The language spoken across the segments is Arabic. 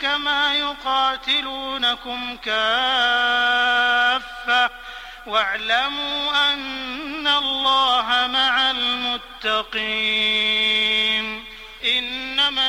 كما يقاتلونكم كافة. واعلموا أن الله مع المتقين. إنما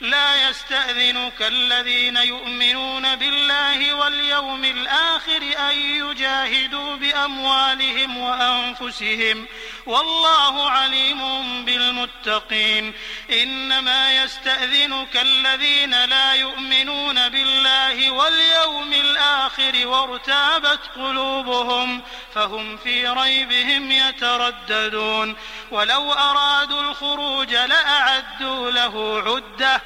لا يستأذنك الذين يؤمنون بالله واليوم الآخر أن يجاهدوا بأموالهم وأنفسهم. والله عليم بالمتقين. إنما يستأذنك الذين لا يؤمنون بالله واليوم الآخر وارتابت قلوبهم فهم في ريبهم يترددون. ولو أرادوا الخروج لأعدوا له عدة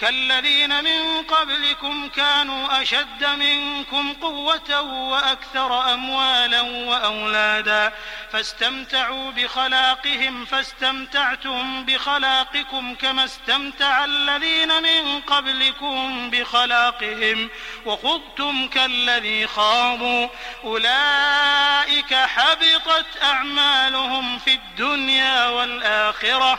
كالذين من قبلكم كانوا أشد منكم قوة وأكثر أموالا وأولادا فاستمتعوا بخلاقهم فاستمتعتم بخلاقكم كما استمتع الذين من قبلكم بخلاقهم وخضتم كالذي خاضوا أولئك حبطت أعمالهم في الدنيا والآخرة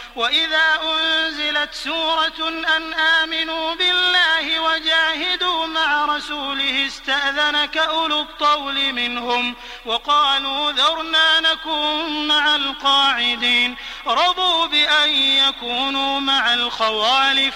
وإذا أنزلت سورة أن آمنوا بالله وجاهدوا مع رسوله استأذنك أولو الطول منهم وقالوا ذرنا نكن مع القاعدين رضوا بأن يكونوا مع الخوالف